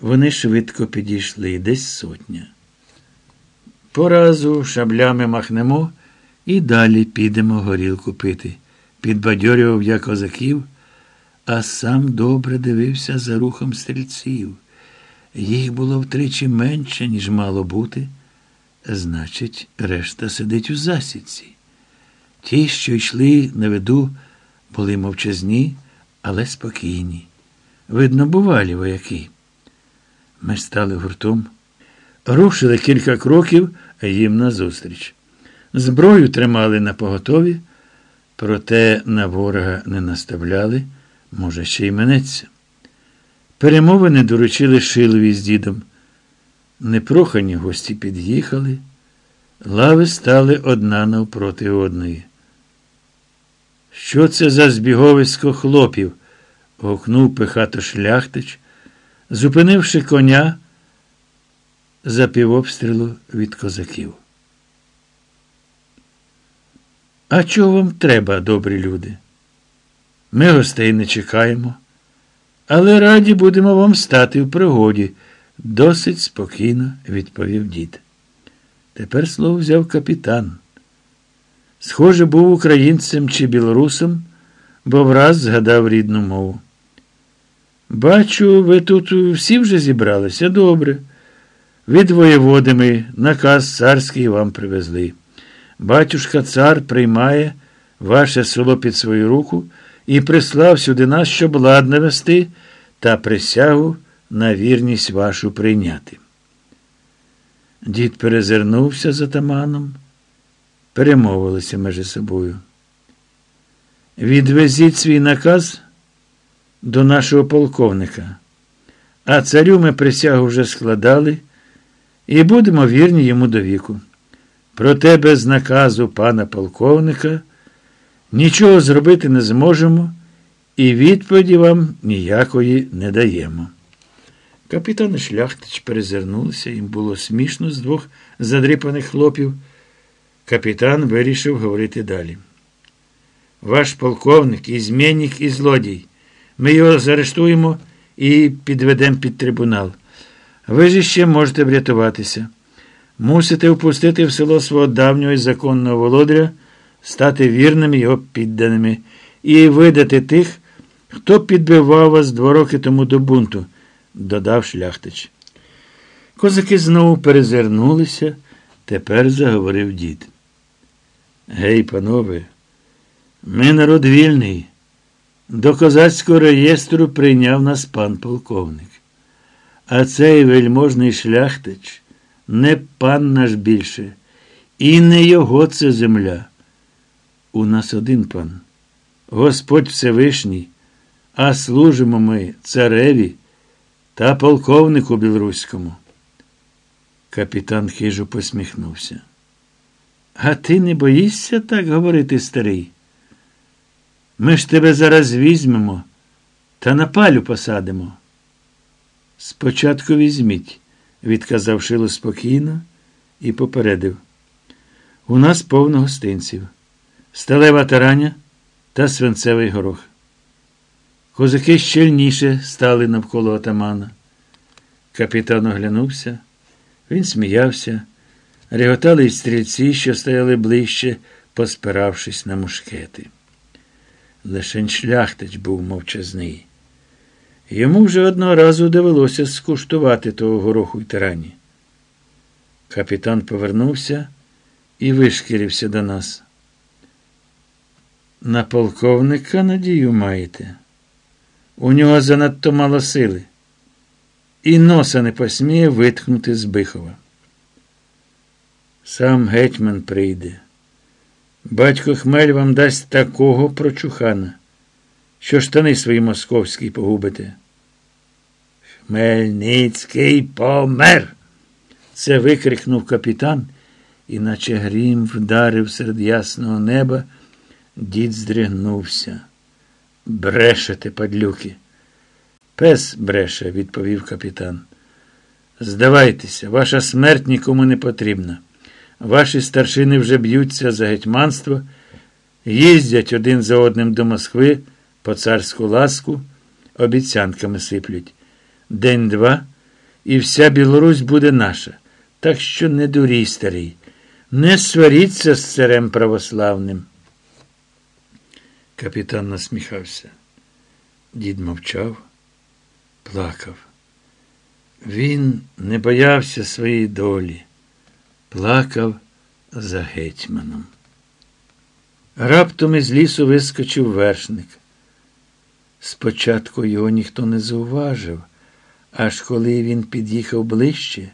Вони швидко підійшли, десь сотня. Поразу шаблями махнемо і далі підемо горілку пити. Підбадьорював я козаків, а сам добре дивився за рухом стрільців. Їх було втричі менше, ніж мало бути. Значить, решта сидить у засідці. Ті, що йшли на виду, були мовчазні, але спокійні. Видно, бувалі вояки. Ми стали гуртом, рушили кілька кроків їм назустріч. Зброю тримали на поготові, проте на ворога не наставляли, може, ще й минеться. Перемовини доручили Шилові з дідом. Непрохані гості під'їхали, лави стали одна навпроти одної. Що це за збіговисько хлопів? гукнув пихато шляхтич, зупинивши коня за півобстрілу від козаків. А чого вам треба, добрі люди? Ми гостей не чекаємо, але раді будемо вам стати в пригоді, досить спокійно відповів дід. Тепер слово взяв капітан. Схоже, був українцем чи білорусом, бо враз згадав рідну мову. Бачу, ви тут всі вже зібралися добре. Від воєводами наказ царський вам привезли. Батюшка цар приймає ваше село під свою руку і прислав сюди нас, щоб лад навести та присягу на вірність вашу прийняти. Дід перезирнувся за таманом, перемовилися між собою. Відвезіть свій наказ до нашого полковника, а царю ми присягу вже складали і будемо вірні йому до віку. Проте без наказу пана полковника нічого зробити не зможемо і відповіді вам ніякої не даємо. Капітан шляхтич перезирнулися, їм було смішно з двох задрипаних хлопів. Капітан вирішив говорити далі. Ваш полковник, і змінник, і злодій. Ми його заарештуємо і підведемо під трибунал. Ви ж ще можете врятуватися. Мусите впустити в село свого давнього і законного володаря, стати вірними його підданими і видати тих, хто підбивав вас два роки тому до бунту, додав шляхтич. Козаки знову перезирнулися, тепер заговорив дід. Гей, панове, ми народ вільний. До козацького реєстру прийняв нас пан полковник. А цей вельможний шляхтич не пан наш більше, і не його це земля. У нас один пан, Господь Всевишній, а служимо ми цареві та полковнику білоруському. Капітан хижо посміхнувся. А ти не боїшся так говорити, старий? Ми ж тебе зараз візьмемо та на палю посадимо. Спочатку візьміть, відказав Шило спокійно і попередив. У нас повно гостинців, сталева тараня та свинцевий горох. Козаки щільніше стали навколо отамана. Капітан оглянувся, він сміявся, реготали й стрільці, що стояли ближче, поспиравшись на мушкети. Лишень шляхтич був мовчазний. Йому вже одного разу довелося скуштувати того гороху й тирані. Капітан повернувся і вишкірився до нас. На полковника надію маєте. У нього занадто мало сили, і носа не посміє витхнути з Бихова. Сам гетьман прийде. Батько Хмель вам дасть такого прочухана, що штани свої московські погубите. Хмельницький помер. Це викрикнув капітан, і наче грім вдарив серед ясного неба, дід здригнувся. Брешете, падлюки. Пес бреше, відповів капітан. Здавайтеся, ваша смерть нікому не потрібна. Ваші старшини вже б'ються за гетьманство, їздять один за одним до Москви по царську ласку, обіцянками сиплють. День-два і вся Білорусь буде наша. Так що не дурій, старий, не сваріться з царем православним. Капітан насміхався. Дід мовчав, плакав. Він не боявся своєї долі, плакав за гетьманом. Раптом із лісу вискочив вершник. Спочатку його ніхто не зауважив, аж коли він під'їхав ближче,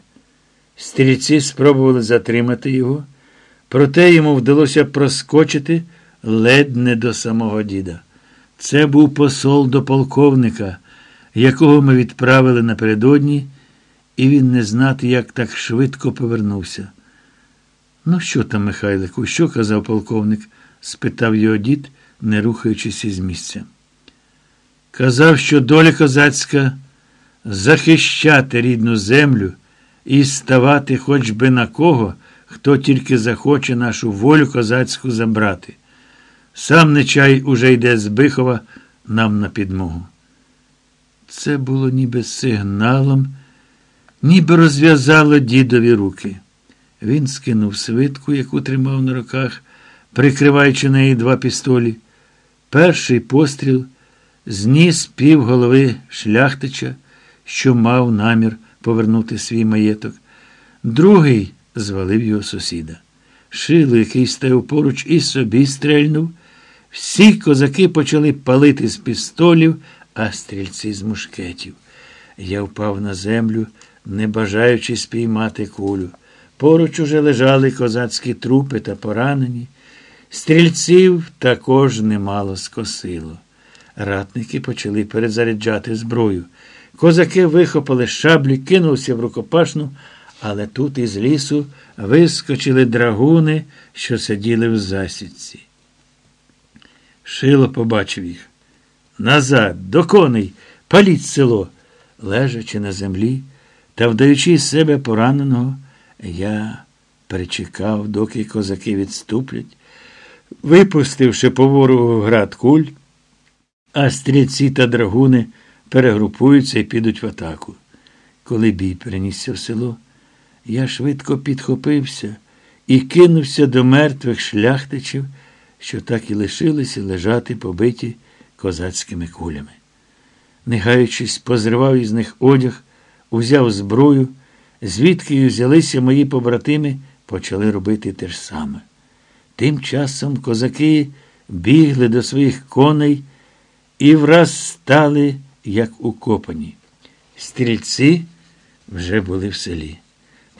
стрільці спробували затримати його, проте йому вдалося проскочити ледь не до самого діда. Це був посол до полковника, якого ми відправили напередодні, і він не знати, як так швидко повернувся. Ну, що там, Михайлику, що казав полковник? спитав його дід, не рухаючись із місця. Казав, що доля козацька захищати рідну землю і ставати хоч би на кого, хто тільки захоче нашу волю козацьку забрати. Сам нечай уже йде з Бихова нам на підмогу. Це було ніби сигналом, ніби розв'язало дідові руки. Він скинув свитку, яку тримав на руках, прикриваючи неї два пістолі. Перший постріл зніс пів голови шляхтича, що мав намір повернути свій маєток. Другий звалив його сусіда. Шило, який стояв поруч, і собі стрельнув. Всі козаки почали палити з пістолів, а стрільці з мушкетів. Я впав на землю, не бажаючи спіймати кулю. Поруч уже лежали козацькі трупи та поранені. Стрільців також немало скосило. Ратники почали перезаряджати зброю. Козаки вихопили шаблі, кинулися в рукопашну, але тут із лісу вискочили драгуни, що сиділи в засідці. Шило побачив їх. Назад, до коней, паліть село. Лежачи на землі та вдаючи з себе пораненого, я перечекав, доки козаки відступлять, випустивши по ворогу град куль, а стрільці та драгуни перегрупуються і підуть в атаку. Коли бій перенісся в село, я швидко підхопився і кинувся до мертвих шляхтичів, що так і лишилися лежати побиті козацькими кулями. Не гаючись, позривав із них одяг, узяв зброю, звідки взялися мої побратими, почали робити те ж саме. Тим часом козаки бігли до своїх коней і враз стали, як укопані. Стрільці вже були в селі.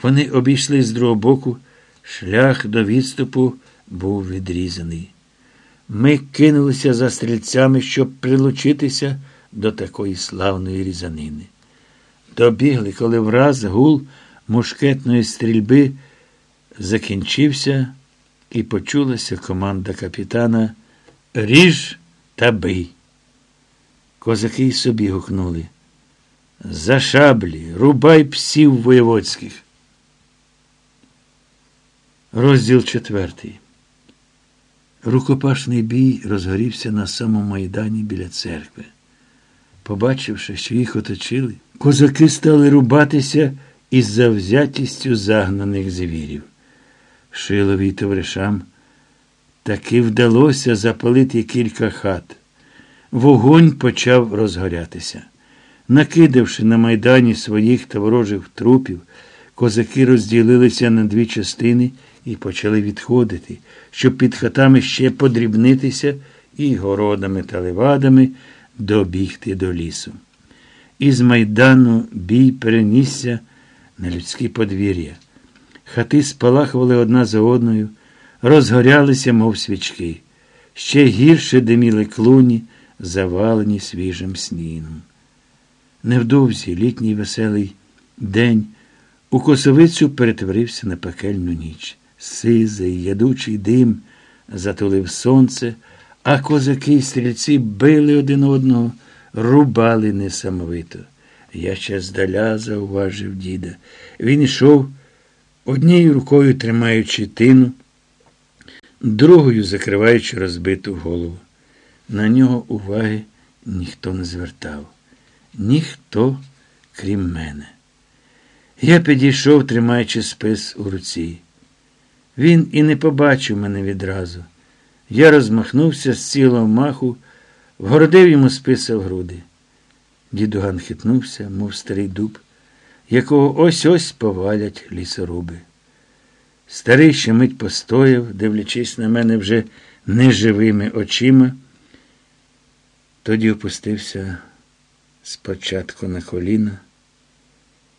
Вони обійшли з другого боку, шлях до відступу був відрізаний. Ми кинулися за стрільцями, щоб прилучитися до такої славної різанини. Добігли, коли враз гул мушкетної стрільби закінчився, і почулася команда капітана Ріж та бий. Козаки й собі гукнули. За шаблі, рубай псів воєводських. Розділ четвертий. Рукопашний бій розгорівся на самому майдані біля церкви. Побачивши, що їх оточили, козаки стали рубатися із завзятістю загнаних звірів. Шилові товаришам таки вдалося запалити кілька хат. Вогонь почав розгорятися. Накидавши на майдані своїх та ворожих трупів, козаки розділилися на дві частини і почали відходити, щоб під хатами ще подрібнитися і городами та левадами добігти до лісу. Із майдану бій перенісся на людські подвір'я. Хати спалахували одна за одною, розгорялися, мов свічки. Ще гірше диміли клуні, завалені свіжим снігом. Невдовзі літній веселий день у косовицю перетворився на пекельну ніч. Сизий, ядучий дим затулив сонце, а козаки й стрільці били один одного, рубали несамовито. Я ще здаля зауважив діда. Він йшов однією рукою тримаючи тину, другою закриваючи розбиту голову. На нього уваги ніхто не звертав. Ніхто, крім мене. Я підійшов, тримаючи спис у руці. Він і не побачив мене відразу. Я розмахнувся з цілого маху, вгородив йому списа в груди. Дідуган хитнувся, мов старий дуб, якого ось ось повалять лісоруби. Старий ще мить постояв, дивлячись на мене вже неживими очима, тоді опустився спочатку на коліна